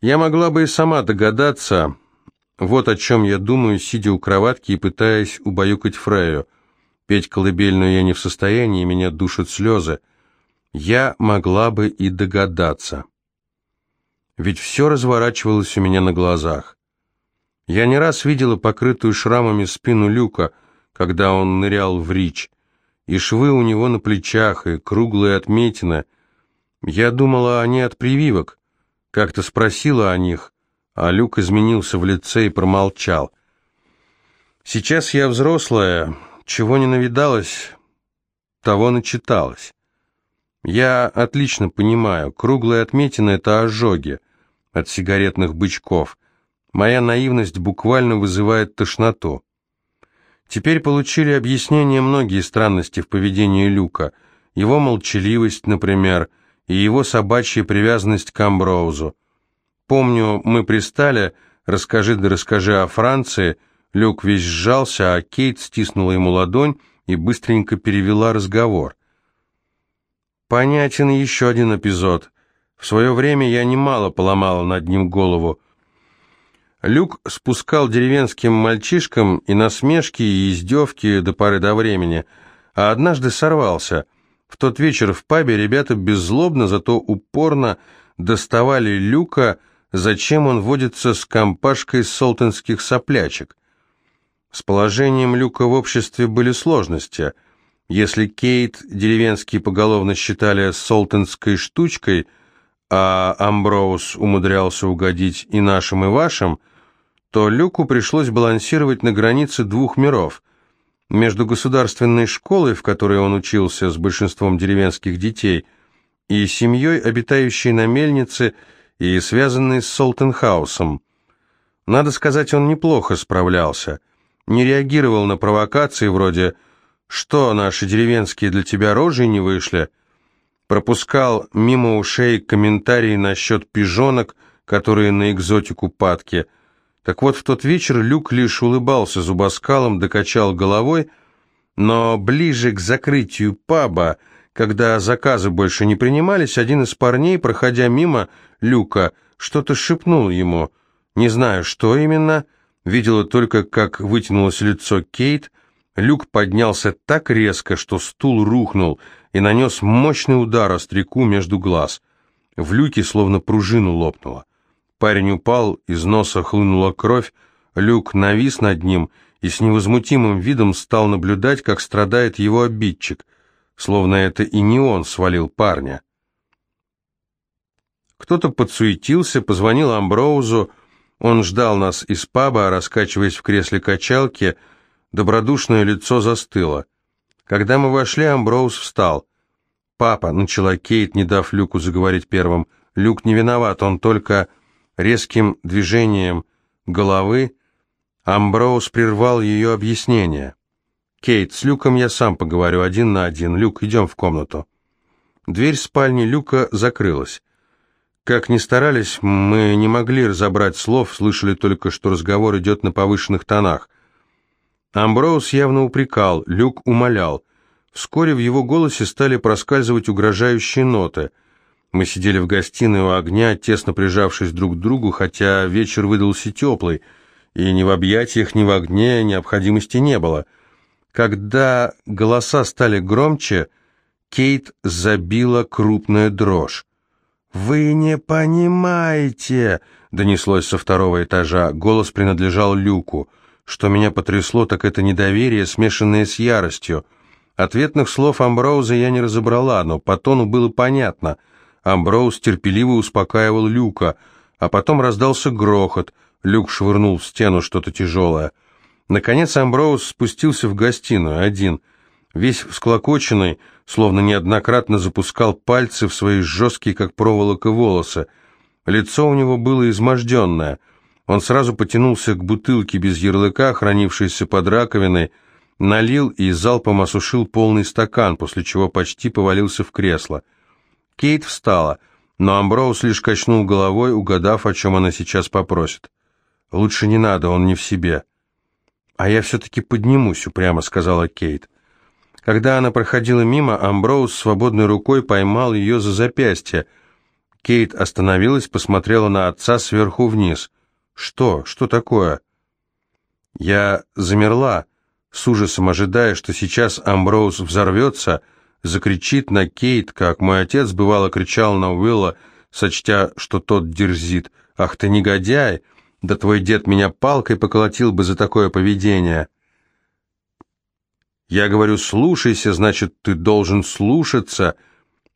Я могла бы и сама догадаться, вот о чем я думаю, сидя у кроватки и пытаясь убаюкать Фрею. Петь колыбельную я не в состоянии, меня душат слезы. Я могла бы и догадаться. Ведь все разворачивалось у меня на глазах. Я не раз видела покрытую шрамами спину Люка, когда он нырял в рич, и швы у него на плечах, и круглые отметины. Я думала, они от прививок. Как-то спросила о них, а Люк изменился в лице и промолчал. Сейчас я взрослая, чего не навидалась, того начиталась. Я отлично понимаю, круглые отметины — это ожоги от сигаретных бычков. Моя наивность буквально вызывает тошноту. Теперь получили объяснение многие странности в поведении Люка. Его молчаливость, например, и его собачья привязанность к Амброузу. Помню, мы пристали, расскажи да расскажи о Франции, Люк весь сжался, а Кейт стиснула ему ладонь и быстренько перевела разговор. Понятен еще один эпизод. В свое время я немало поломала над ним голову. Люк спускал деревенским мальчишкам и насмешки, и издевки до поры до времени, а однажды сорвался. В тот вечер в пабе ребята беззлобно, зато упорно доставали Люка, зачем он водится с компашкой солтонских соплячек. С положением Люка в обществе были сложности. Если Кейт деревенские поголовно считали солтонской штучкой – а Амброуз умудрялся угодить и нашим, и вашим, то Люку пришлось балансировать на границе двух миров. Между государственной школой, в которой он учился с большинством деревенских детей, и семьей, обитающей на мельнице и связанной с Солтенхаусом. Надо сказать, он неплохо справлялся. Не реагировал на провокации вроде «Что, наши деревенские для тебя рожи не вышли?» пропускал мимо ушей комментарии насчет пижонок, которые на экзотику падки. Так вот, в тот вечер Люк лишь улыбался зубоскалом, докачал головой, но ближе к закрытию паба, когда заказы больше не принимались, один из парней, проходя мимо Люка, что-то шепнул ему. Не знаю, что именно, видела только, как вытянулось лицо Кейт, Люк поднялся так резко, что стул рухнул — и нанес мощный удар остряку между глаз. В люке словно пружину лопнуло. Парень упал, из носа хлынула кровь, люк навис над ним и с невозмутимым видом стал наблюдать, как страдает его обидчик, словно это и не он свалил парня. Кто-то подсуетился, позвонил Амброузу, он ждал нас из паба, раскачиваясь в кресле качалки, добродушное лицо застыло. Когда мы вошли, Амброуз встал. «Папа», — начала Кейт, не дав Люку заговорить первым, — «Люк не виноват, он только резким движением головы...» Амброуз прервал ее объяснение. «Кейт, с Люком я сам поговорю, один на один. Люк, идем в комнату». Дверь спальни Люка закрылась. Как ни старались, мы не могли разобрать слов, слышали только, что разговор идет на повышенных тонах. Амброуз явно упрекал, Люк умолял. Вскоре в его голосе стали проскальзывать угрожающие ноты. Мы сидели в гостиной у огня, тесно прижавшись друг к другу, хотя вечер выдался теплый, и ни в объятиях, ни в огне необходимости не было. Когда голоса стали громче, Кейт забила крупная дрожь. «Вы не понимаете!» — донеслось со второго этажа. Голос принадлежал Люку. Что меня потрясло, так это недоверие, смешанное с яростью. Ответных слов Амброуза я не разобрала, но по тону было понятно. Амброуз терпеливо успокаивал Люка, а потом раздался грохот. Люк швырнул в стену что-то тяжелое. Наконец Амброуз спустился в гостиную, один. Весь всклокоченный, словно неоднократно запускал пальцы в свои жесткие, как проволока, волосы. Лицо у него было изможденное — он сразу потянулся к бутылке без ярлыка, хранившейся под раковиной, налил и залпом осушил полный стакан, после чего почти повалился в кресло. Кейт встала, но Амброуз лишь качнул головой, угадав, о чем она сейчас попросит. «Лучше не надо, он не в себе». «А я все-таки поднимусь», — упрямо сказала Кейт. Когда она проходила мимо, Амброуз свободной рукой поймал ее за запястье. Кейт остановилась, посмотрела на отца сверху вниз. «Что? Что такое?» Я замерла, с ужасом ожидая, что сейчас Амброуз взорвется, закричит на Кейт, как мой отец бывало кричал на Уилла, сочтя, что тот дерзит. «Ах ты негодяй! Да твой дед меня палкой поколотил бы за такое поведение!» Я говорю, слушайся, значит, ты должен слушаться.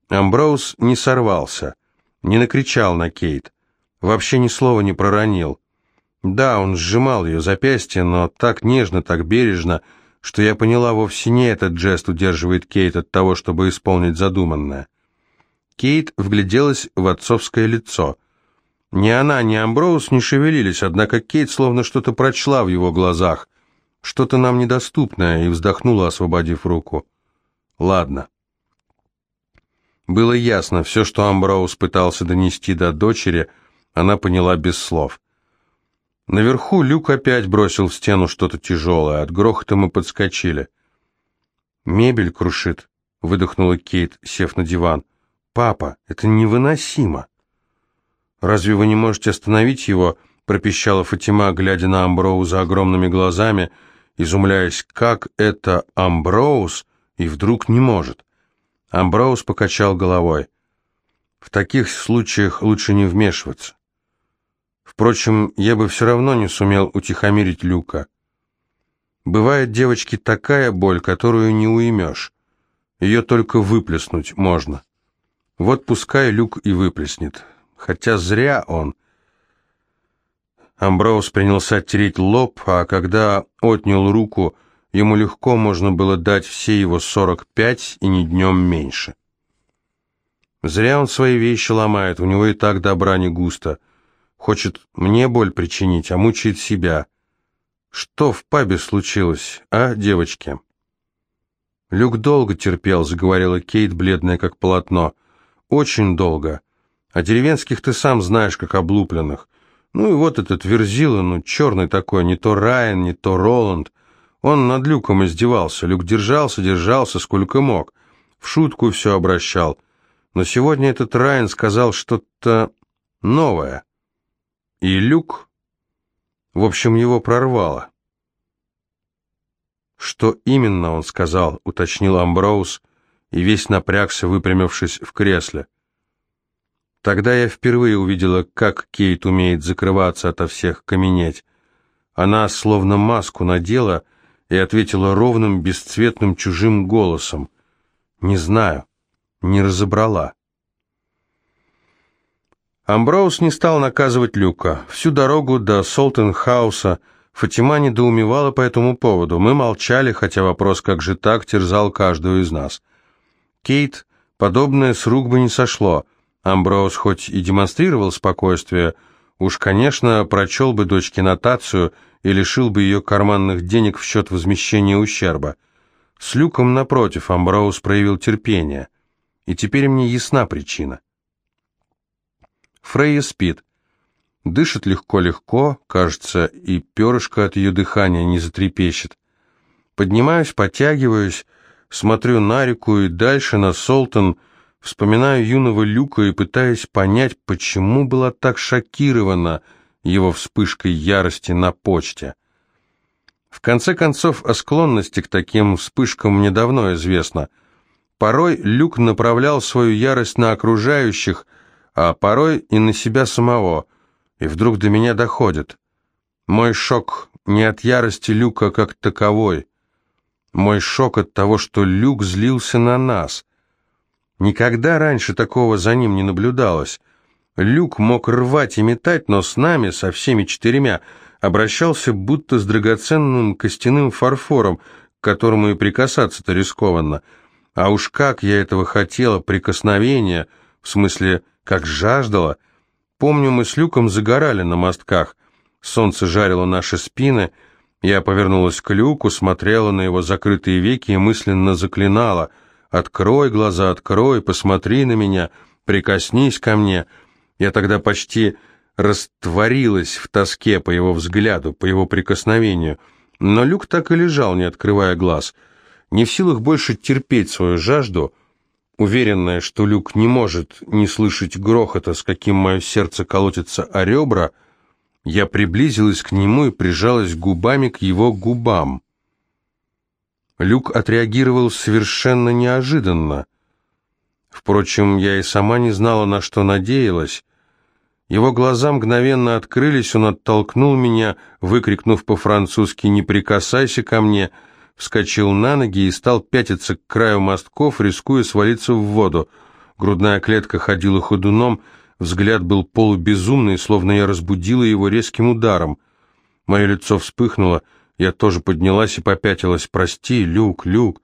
Амброуз не сорвался, не накричал на Кейт, вообще ни слова не проронил. Да, он сжимал ее запястье, но так нежно, так бережно, что я поняла, вовсе не этот жест удерживает Кейт от того, чтобы исполнить задуманное. Кейт вгляделась в отцовское лицо. Ни она, ни Амброуз не шевелились, однако Кейт словно что-то прочла в его глазах, что-то нам недоступное, и вздохнула, освободив руку. Ладно. Было ясно, все, что Амброуз пытался донести до дочери, она поняла без слов. Наверху Люк опять бросил в стену что-то тяжелое, от грохота мы подскочили. «Мебель крушит», — выдохнула Кейт, сев на диван. «Папа, это невыносимо!» «Разве вы не можете остановить его?» — пропищала Фатима, глядя на Амброуза огромными глазами — изумляясь, как это Амброуз и вдруг не может. Амброуз покачал головой. В таких случаях лучше не вмешиваться. Впрочем, я бы все равно не сумел утихомирить Люка. Бывает, девочки, такая боль, которую не уймешь. Ее только выплеснуть можно. Вот пускай Люк и выплеснет. Хотя зря он. Амброуз принялся тереть лоб, а когда отнял руку, ему легко можно было дать все его сорок пять и не днем меньше. Зря он свои вещи ломает, у него и так добра не густо. Хочет мне боль причинить, а мучает себя. Что в пабе случилось, а, девочки? Люк долго терпел, заговорила Кейт, бледная как полотно. Очень долго. А деревенских ты сам знаешь, как облупленных. Ну и вот этот Верзила, ну черный такой, не то Райан, не то Роланд. Он над Люком издевался. Люк держался, держался, сколько мог. В шутку все обращал. Но сегодня этот Райан сказал что-то новое. И Люк... В общем, его прорвало. «Что именно он сказал?» — уточнил Амброуз, и весь напрягся, выпрямившись в кресле. Тогда я впервые увидела, как Кейт умеет закрываться ото всех, каменеть. Она словно маску надела и ответила ровным, бесцветным, чужим голосом. «Не знаю, не разобрала». Амброуз не стал наказывать Люка. Всю дорогу до Солтенхауса Фатима недоумевала по этому поводу. Мы молчали, хотя вопрос «как же так?» терзал каждую из нас. Кейт подобное с рук бы не сошло — Амброуз хоть и демонстрировал спокойствие, уж, конечно, прочел бы дочке нотацию и лишил бы ее карманных денег в счет возмещения ущерба. С Люком, напротив, Амброуз проявил терпение. И теперь мне ясна причина. Фрейя спит. Дышит легко-легко, кажется, и перышко от ее дыхания не затрепещет. Поднимаюсь, подтягиваюсь, смотрю на реку и дальше на Солтон — Вспоминаю юного Люка и пытаюсь понять, почему была так шокирована его вспышкой ярости на почте. В конце концов, о склонности к таким вспышкам мне давно известно. Порой Люк направлял свою ярость на окружающих, а порой и на себя самого, и вдруг до меня доходит. Мой шок не от ярости Люка как таковой. Мой шок от того, что Люк злился на нас — Никогда раньше такого за ним не наблюдалось. Люк мог рвать и метать, но с нами, со всеми четырьмя, обращался будто с драгоценным костяным фарфором, к которому и прикасаться-то рискованно. А уж как я этого хотела, прикосновения, в смысле, как жаждала. Помню, мы с Люком загорали на мостках. Солнце жарило наши спины. Я повернулась к Люку, смотрела на его закрытые веки и мысленно заклинала — Открой глаза, открой, посмотри на меня, прикоснись ко мне. Я тогда почти растворилась в тоске по его взгляду, по его прикосновению. Но Люк так и лежал, не открывая глаз. Не в силах больше терпеть свою жажду, Уверенная, что Люк не может не слышать грохота, с каким мое сердце колотится о ребра, я приблизилась к нему и прижалась губами к его губам. Люк отреагировал совершенно неожиданно. Впрочем, я и сама не знала, на что надеялась. Его глаза мгновенно открылись, он оттолкнул меня, выкрикнув по-французски «Не прикасайся ко мне!», вскочил на ноги и стал пятиться к краю мостков, рискуя свалиться в воду. Грудная клетка ходила ходуном, взгляд был полубезумный, словно я разбудила его резким ударом. Мое лицо вспыхнуло, я тоже поднялась и попятилась. «Прости, Люк, Люк!»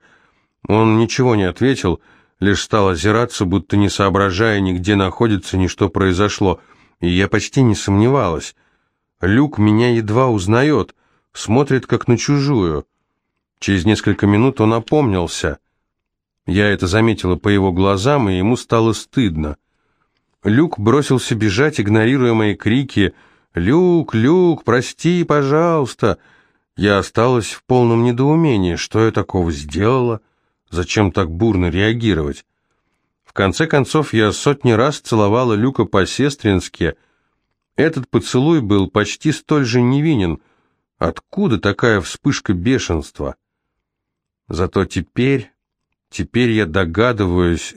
Он ничего не ответил, лишь стал озираться, будто не соображая ни где находится, ни что произошло, и я почти не сомневалась. Люк меня едва узнает, смотрит как на чужую. Через несколько минут он опомнился. Я это заметила по его глазам, и ему стало стыдно. Люк бросился бежать, игнорируя мои крики «Люк, Люк, прости, пожалуйста!» Я осталась в полном недоумении. Что я такого сделала? Зачем так бурно реагировать? В конце концов, я сотни раз целовала Люка по-сестрински. Этот поцелуй был почти столь же невинен. Откуда такая вспышка бешенства? Зато теперь, теперь я догадываюсь,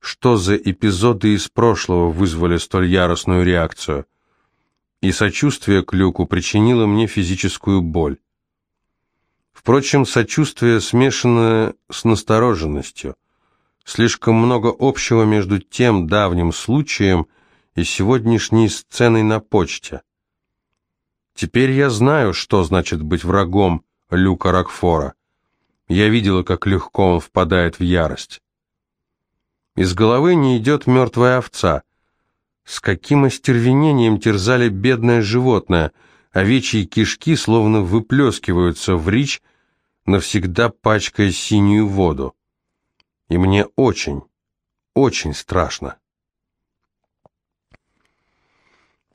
что за эпизоды из прошлого вызвали столь яростную реакцию и сочувствие к Люку причинило мне физическую боль. Впрочем, сочувствие смешано с настороженностью. Слишком много общего между тем давним случаем и сегодняшней сценой на почте. Теперь я знаю, что значит быть врагом Люка Рокфора. Я видела, как легко он впадает в ярость. Из головы не идет мертвая овца. С каким остервенением терзали бедное животное, овечьи кишки словно выплескиваются в речь, навсегда пачкая синюю воду. И мне очень, очень страшно.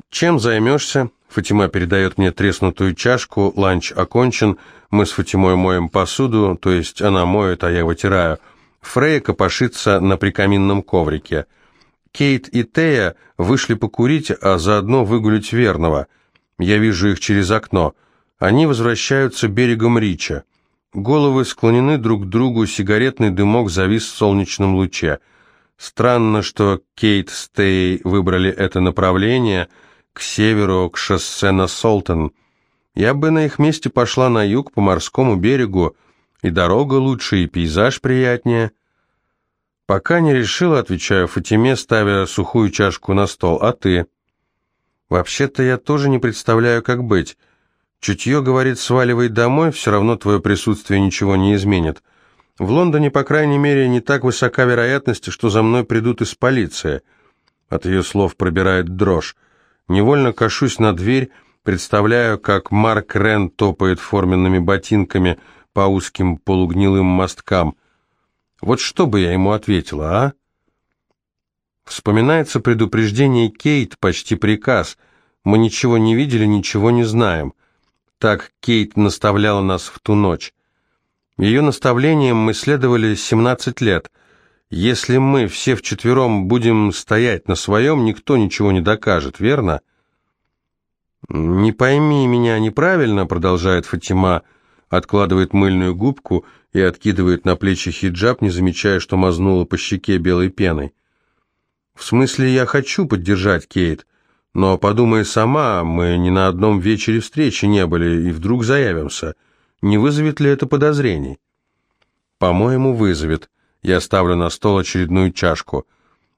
«Чем займешься?» Фатима передает мне треснутую чашку, ланч окончен, мы с Фатимой моем посуду, то есть она моет, а я вытираю. Фрея копошится на прикаминном коврике – Кейт и Тея вышли покурить, а заодно выгулить верного. Я вижу их через окно. Они возвращаются берегом Рича. Головы склонены друг к другу, сигаретный дымок завис в солнечном луче. Странно, что Кейт с Теей выбрали это направление, к северу, к шоссе на Солтон. Я бы на их месте пошла на юг по морскому берегу, и дорога лучше, и пейзаж приятнее. «Пока не решила», — отвечаю Фатиме, ставя сухую чашку на стол. «А ты?» «Вообще-то я тоже не представляю, как быть. Чутье говорит, сваливай домой, все равно твое присутствие ничего не изменит. В Лондоне, по крайней мере, не так высока вероятность, что за мной придут из полиции». От ее слов пробирает дрожь. Невольно кашусь на дверь, представляю, как Марк Рен топает форменными ботинками по узким полугнилым мосткам — вот что бы я ему ответила, а? Вспоминается предупреждение Кейт, почти приказ. Мы ничего не видели, ничего не знаем. Так Кейт наставляла нас в ту ночь. Ее наставлением мы следовали 17 лет. Если мы все вчетвером будем стоять на своем, никто ничего не докажет, верно? «Не пойми меня неправильно», — продолжает Фатима, откладывает мыльную губку — и откидывает на плечи хиджаб, не замечая, что мазнула по щеке белой пеной. «В смысле, я хочу поддержать Кейт, но подумай сама, мы ни на одном вечере встречи не были, и вдруг заявимся. Не вызовет ли это подозрений?» «По-моему, вызовет. Я ставлю на стол очередную чашку.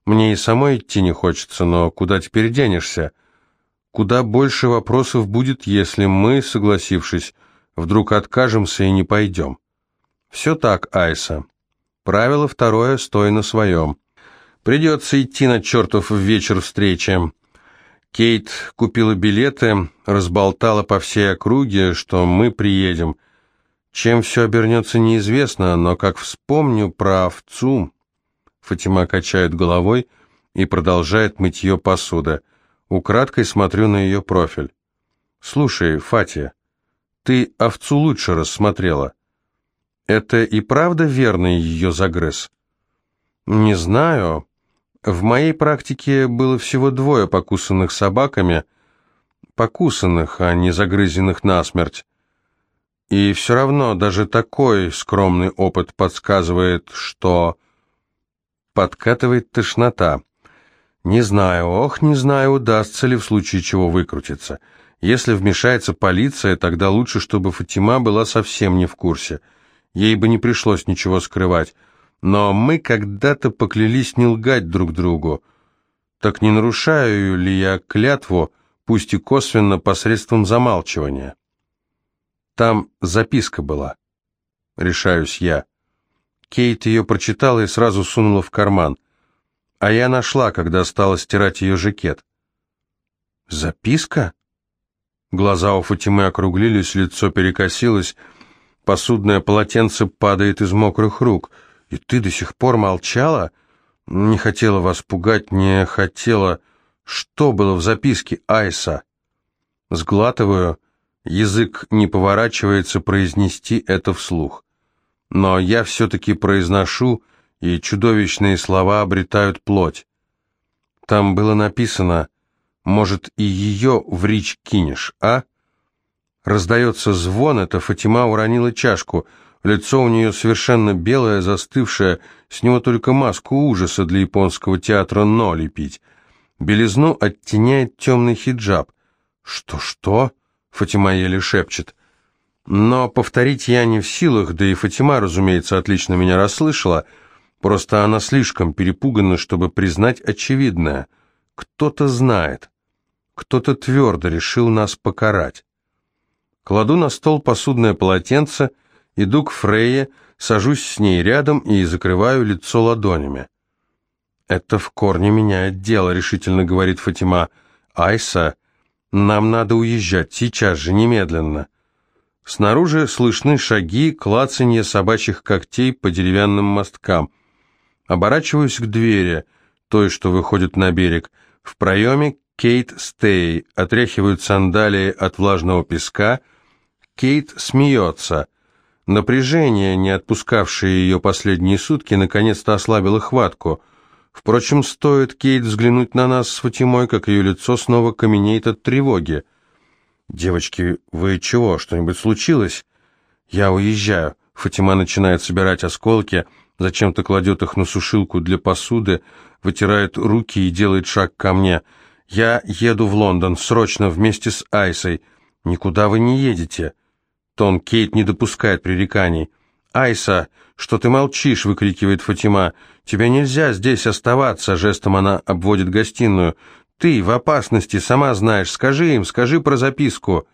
Мне и самой идти не хочется, но куда теперь денешься?» Куда больше вопросов будет, если мы, согласившись, вдруг откажемся и не пойдем. Все так, Айса. Правило второе, стой на своем. Придется идти на чертов вечер встречи. Кейт купила билеты, разболтала по всей округе, что мы приедем. Чем все обернется, неизвестно, но как вспомню про овцу... Фатима качает головой и продолжает мытье посуды. Украдкой смотрю на ее профиль. «Слушай, Фатия, ты овцу лучше рассмотрела». Это и правда верный ее загрыз? Не знаю. В моей практике было всего двое покусанных собаками. Покусанных, а не загрызенных насмерть. И все равно даже такой скромный опыт подсказывает, что подкатывает тошнота. Не знаю, ох, не знаю, удастся ли в случае чего выкрутиться. Если вмешается полиция, тогда лучше, чтобы Фатима была совсем не в курсе. Ей бы не пришлось ничего скрывать. Но мы когда-то поклялись не лгать друг другу. Так не нарушаю ли я клятву, пусть и косвенно, посредством замалчивания? Там записка была. Решаюсь я. Кейт ее прочитала и сразу сунула в карман. А я нашла, когда стала стирать ее жакет. «Записка?» Глаза у Фатимы округлились, лицо перекосилось, посудное полотенце падает из мокрых рук. «И ты до сих пор молчала?» «Не хотела вас пугать, не хотела...» «Что было в записке Айса?» Сглатываю, язык не поворачивается произнести это вслух. Но я все-таки произношу, и чудовищные слова обретают плоть. Там было написано может, и ее в речь кинешь, а?» Раздается звон, это Фатима уронила чашку. Лицо у нее совершенно белое, застывшее, с него только маску ужаса для японского театра «но» лепить. Белизну оттеняет темный хиджаб. «Что-что?» — Фатима еле шепчет. Но повторить я не в силах, да и Фатима, разумеется, отлично меня расслышала, просто она слишком перепугана, чтобы признать очевидное. Кто-то знает. Кто-то твердо решил нас покарать. Кладу на стол посудное полотенце, иду к Фрейе, сажусь с ней рядом и закрываю лицо ладонями. «Это в корне меняет дело», — решительно говорит Фатима. «Айса, нам надо уезжать, сейчас же, немедленно». Снаружи слышны шаги, клацанье собачьих когтей по деревянным мосткам. Оборачиваюсь к двери, той, что выходит на берег. В проеме Кейт Стей отряхивают сандалии от влажного песка. Кейт смеется. Напряжение, не отпускавшее ее последние сутки, наконец-то ослабило хватку. Впрочем, стоит Кейт взглянуть на нас с Фатимой, как ее лицо снова каменеет от тревоги. «Девочки, вы чего, что-нибудь случилось?» «Я уезжаю». Фатима начинает собирать осколки, зачем-то кладет их на сушилку для посуды, вытирает руки и делает шаг ко мне – «Я еду в Лондон, срочно, вместе с Айсой. Никуда вы не едете». Тон Кейт не допускает пререканий. «Айса, что ты молчишь?» — выкрикивает Фатима. «Тебе нельзя здесь оставаться», — жестом она обводит гостиную. «Ты в опасности, сама знаешь. Скажи им, скажи про записку».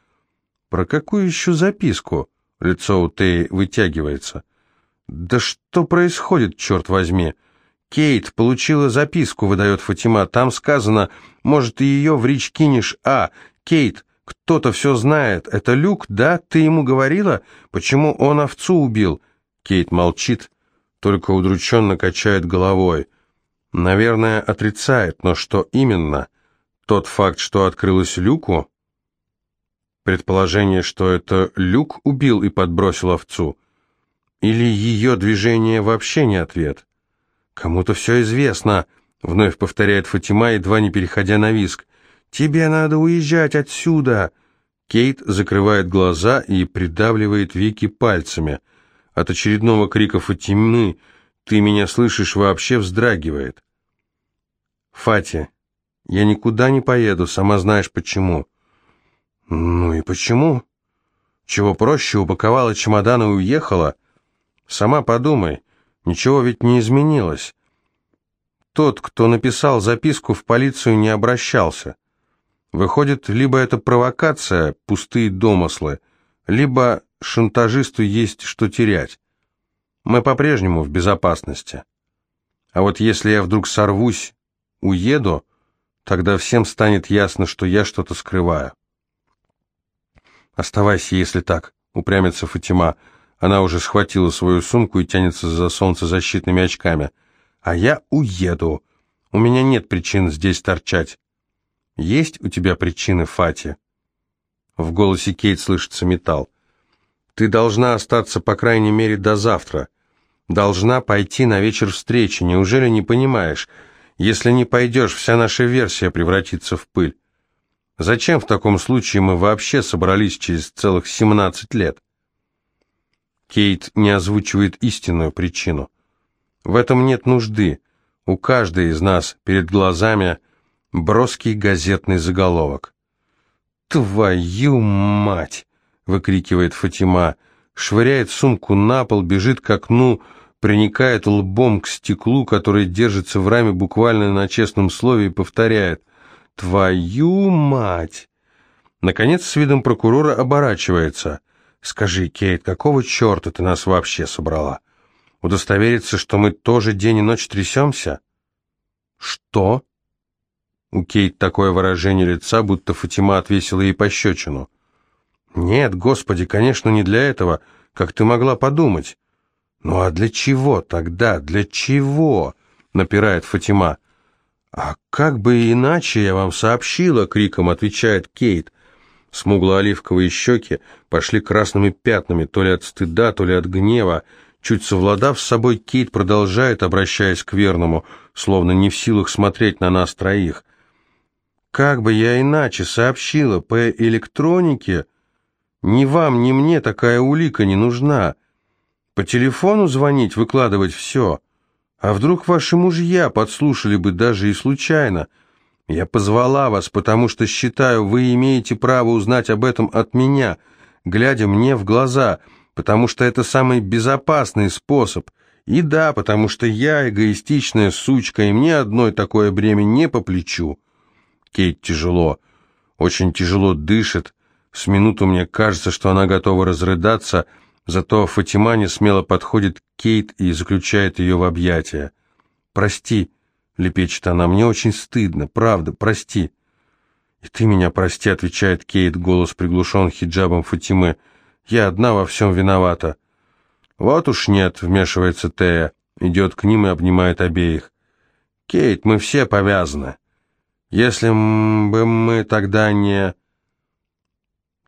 «Про какую еще записку?» Лицо у Теи вытягивается. «Да что происходит, черт возьми?» «Кейт получила записку», — выдает Фатима. «Там сказано, может, и ее в речь кинешь. А, Кейт, кто-то все знает. Это Люк, да? Ты ему говорила? Почему он овцу убил?» Кейт молчит, только удрученно качает головой. Наверное, отрицает, но что именно? Тот факт, что открылось Люку? Предположение, что это Люк убил и подбросил овцу? Или ее движение вообще не ответ?» «Кому-то все известно», — вновь повторяет Фатима, едва не переходя на виск. «Тебе надо уезжать отсюда!» Кейт закрывает глаза и придавливает веки пальцами. От очередного крика Фатимы «Ты меня слышишь?» вообще вздрагивает. «Фати, я никуда не поеду, сама знаешь почему». «Ну и почему?» «Чего проще, упаковала чемодан и уехала?» «Сама подумай». Ничего ведь не изменилось. Тот, кто написал записку, в полицию не обращался. Выходит, либо это провокация, пустые домыслы, либо шантажисту есть что терять. Мы по-прежнему в безопасности. А вот если я вдруг сорвусь, уеду, тогда всем станет ясно, что я что-то скрываю. «Оставайся, если так», — упрямится Фатима, — она уже схватила свою сумку и тянется за солнцезащитными очками. «А я уеду. У меня нет причин здесь торчать». «Есть у тебя причины, Фати?» В голосе Кейт слышится металл. «Ты должна остаться, по крайней мере, до завтра. должна пойти на вечер встречи. Неужели не понимаешь? Если не пойдешь, вся наша версия превратится в пыль. Зачем в таком случае мы вообще собрались через целых 17 лет? Кейт не озвучивает истинную причину. В этом нет нужды. У каждой из нас перед глазами броский газетный заголовок. «Твою мать!» — выкрикивает Фатима, швыряет сумку на пол, бежит к окну, приникает лбом к стеклу, который держится в раме буквально на честном слове, и повторяет «Твою мать!». Наконец, с видом прокурора оборачивается. «Скажи, Кейт, какого черта ты нас вообще собрала? Удостовериться, что мы тоже день и ночь трясемся?» «Что?» У Кейт такое выражение лица, будто Фатима отвесила ей пощечину. «Нет, господи, конечно, не для этого, как ты могла подумать». «Ну а для чего тогда? Для чего?» — напирает Фатима. «А как бы иначе я вам сообщила?» — криком отвечает Кейт. Смугло-оливковые щеки пошли красными пятнами, то ли от стыда, то ли от гнева. Чуть совладав с собой, Кейт продолжает, обращаясь к верному, словно не в силах смотреть на нас троих. «Как бы я иначе сообщила по электронике? Ни вам, ни мне такая улика не нужна. По телефону звонить, выкладывать все. А вдруг ваши мужья подслушали бы даже и случайно? Я позвала вас, потому что считаю, вы имеете право узнать об этом от меня, глядя мне в глаза, потому что это самый безопасный способ. И да, потому что я эгоистичная сучка, и мне одной такое бремя не по плечу. Кейт тяжело, очень тяжело дышит. С минуту мне кажется, что она готова разрыдаться, — Зато Фатима не смело подходит к Кейт и заключает ее в объятия. «Прости», — лепечет она, — «мне очень стыдно, правда, прости». «И ты меня прости», — отвечает Кейт, голос приглушен хиджабом Фатимы. «Я одна во всем виновата». «Вот уж нет», — вмешивается Тея, идет к ним и обнимает обеих. «Кейт, мы все повязаны. Если бы мы тогда не...»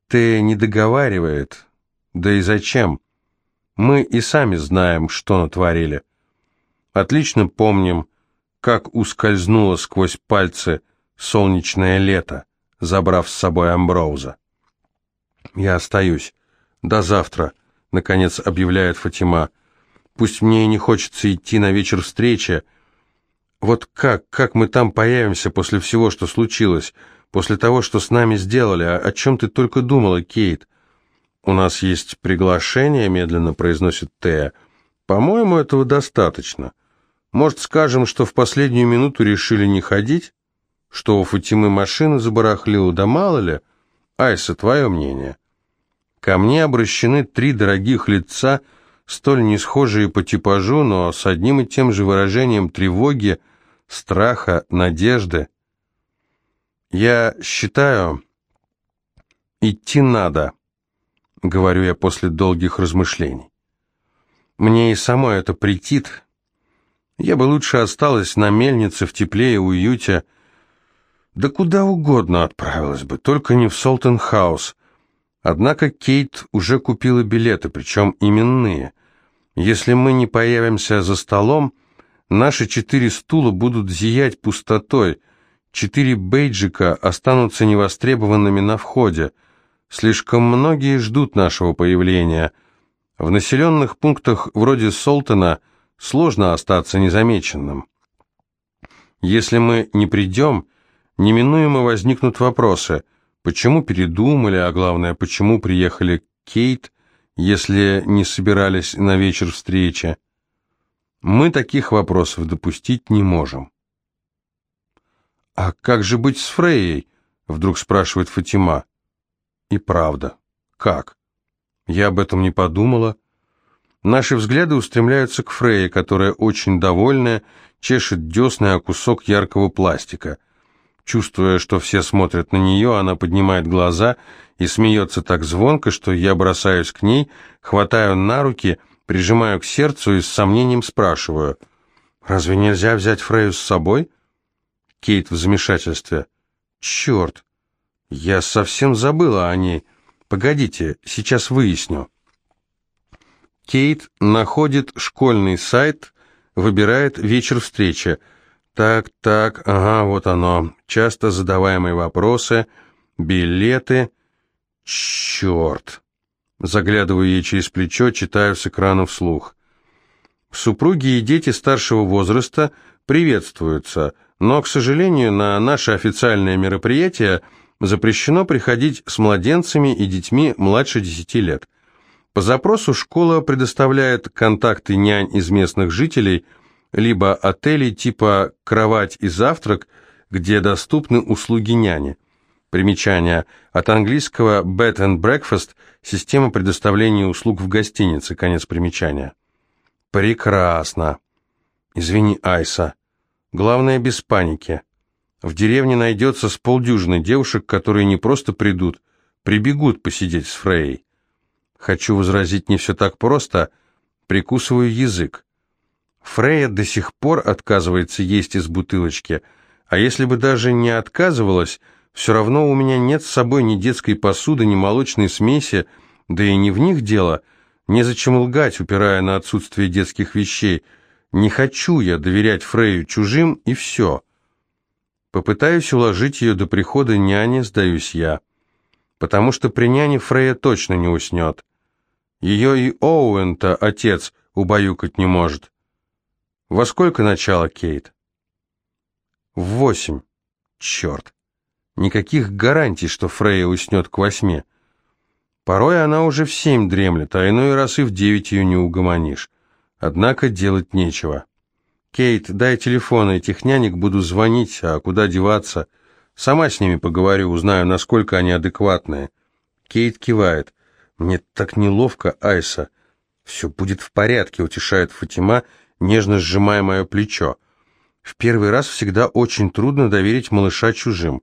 Тея не договаривает, да и зачем? Мы и сами знаем, что натворили. Отлично помним, как ускользнуло сквозь пальцы солнечное лето, забрав с собой Амброуза. «Я остаюсь. До завтра», — наконец объявляет Фатима. «Пусть мне и не хочется идти на вечер встречи. Вот как, как мы там появимся после всего, что случилось, после того, что с нами сделали? О, о чем ты только думала, Кейт? «У нас есть приглашение», — медленно произносит Тея. «По-моему, этого достаточно. Может, скажем, что в последнюю минуту решили не ходить? Что у Фатимы машина забарахлила, да мало ли? Айса, твое мнение?» Ко мне обращены три дорогих лица, столь не схожие по типажу, но с одним и тем же выражением тревоги, страха, надежды. Я считаю, идти надо говорю я после долгих размышлений. Мне и само это претит. Я бы лучше осталась на мельнице в тепле и уюте, да куда угодно отправилась бы, только не в Солтенхаус. Однако Кейт уже купила билеты, причем именные. Если мы не появимся за столом, наши четыре стула будут зиять пустотой, четыре бейджика останутся невостребованными на входе — Слишком многие ждут нашего появления. В населенных пунктах вроде Солтона сложно остаться незамеченным. Если мы не придем, неминуемо возникнут вопросы, почему передумали, а главное, почему приехали Кейт, если не собирались на вечер встречи. Мы таких вопросов допустить не можем. «А как же быть с Фрейей?» — вдруг спрашивает Фатима. И правда. Как? Я об этом не подумала. Наши взгляды устремляются к Фрейе, которая очень довольная, чешет десны о кусок яркого пластика. Чувствуя, что все смотрят на нее, она поднимает глаза и смеется так звонко, что я бросаюсь к ней, хватаю на руки, прижимаю к сердцу и с сомнением спрашиваю, «Разве нельзя взять Фрейю с собой?» Кейт в замешательстве. «Черт! Я совсем забыла о ней. Погодите, сейчас выясню. Кейт находит школьный сайт, выбирает вечер встречи. Так, так, ага, вот оно. Часто задаваемые вопросы, билеты. Черт. Заглядываю ей через плечо, читаю с экрана вслух. Супруги и дети старшего возраста приветствуются, но, к сожалению, на наше официальное мероприятие запрещено приходить с младенцами и детьми младше 10 лет. По запросу школа предоставляет контакты нянь из местных жителей, либо отелей типа «Кровать и завтрак», где доступны услуги няни. Примечание. От английского «bed and breakfast» – система предоставления услуг в гостинице. Конец примечания. Прекрасно. Извини, Айса. Главное, без паники. В деревне найдется с полдюжины девушек, которые не просто придут, прибегут посидеть с Фрейей. Хочу возразить, не все так просто. Прикусываю язык. Фрея до сих пор отказывается есть из бутылочки, а если бы даже не отказывалась, все равно у меня нет с собой ни детской посуды, ни молочной смеси, да и не в них дело. Незачем лгать, упирая на отсутствие детских вещей. Не хочу я доверять Фрею чужим, и все. Попытаюсь уложить ее до прихода няни, сдаюсь я. Потому что при няне Фрея точно не уснет. Ее и Оуэн-то отец убаюкать не может. Во сколько начало, Кейт? В восемь. Черт. Никаких гарантий, что Фрейя уснет к восьми. Порой она уже в семь дремлет, а иной раз и в девять ее не угомонишь. Однако делать нечего. «Кейт, дай телефон этих нянек, буду звонить, а куда деваться? Сама с ними поговорю, узнаю, насколько они адекватные». Кейт кивает. «Мне так неловко, Айса». «Все будет в порядке», — утешает Фатима, нежно сжимая мое плечо. «В первый раз всегда очень трудно доверить малыша чужим.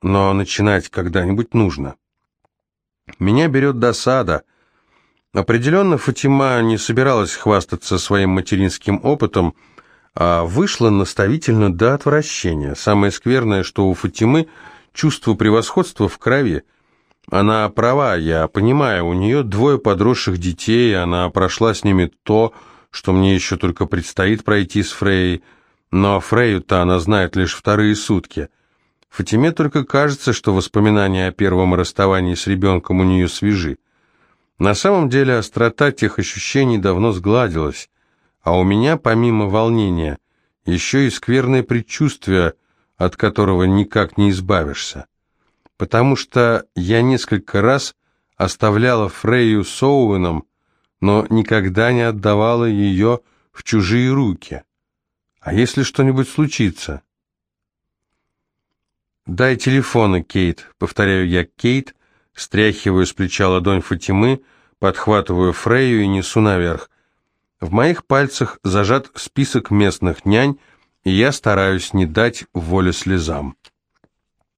Но начинать когда-нибудь нужно». Меня берет досада. Определенно Фатима не собиралась хвастаться своим материнским опытом, а вышла наставительно до отвращения. Самое скверное, что у Фатимы чувство превосходства в крови — она права, я понимаю, у нее двое подросших детей, она прошла с ними то, что мне еще только предстоит пройти с Фрей, но Фрею-то она знает лишь вторые сутки. Фатиме только кажется, что воспоминания о первом расставании с ребенком у нее свежи. На самом деле острота тех ощущений давно сгладилась, а у меня, помимо волнения, еще и скверное предчувствие, от которого никак не избавишься потому что я несколько раз оставляла Фрейю с но никогда не отдавала ее в чужие руки. А если что-нибудь случится? «Дай телефоны, Кейт», — повторяю я Кейт, стряхиваю с плеча ладонь Фатимы, подхватываю Фрейю и несу наверх. В моих пальцах зажат список местных нянь, и я стараюсь не дать волю слезам.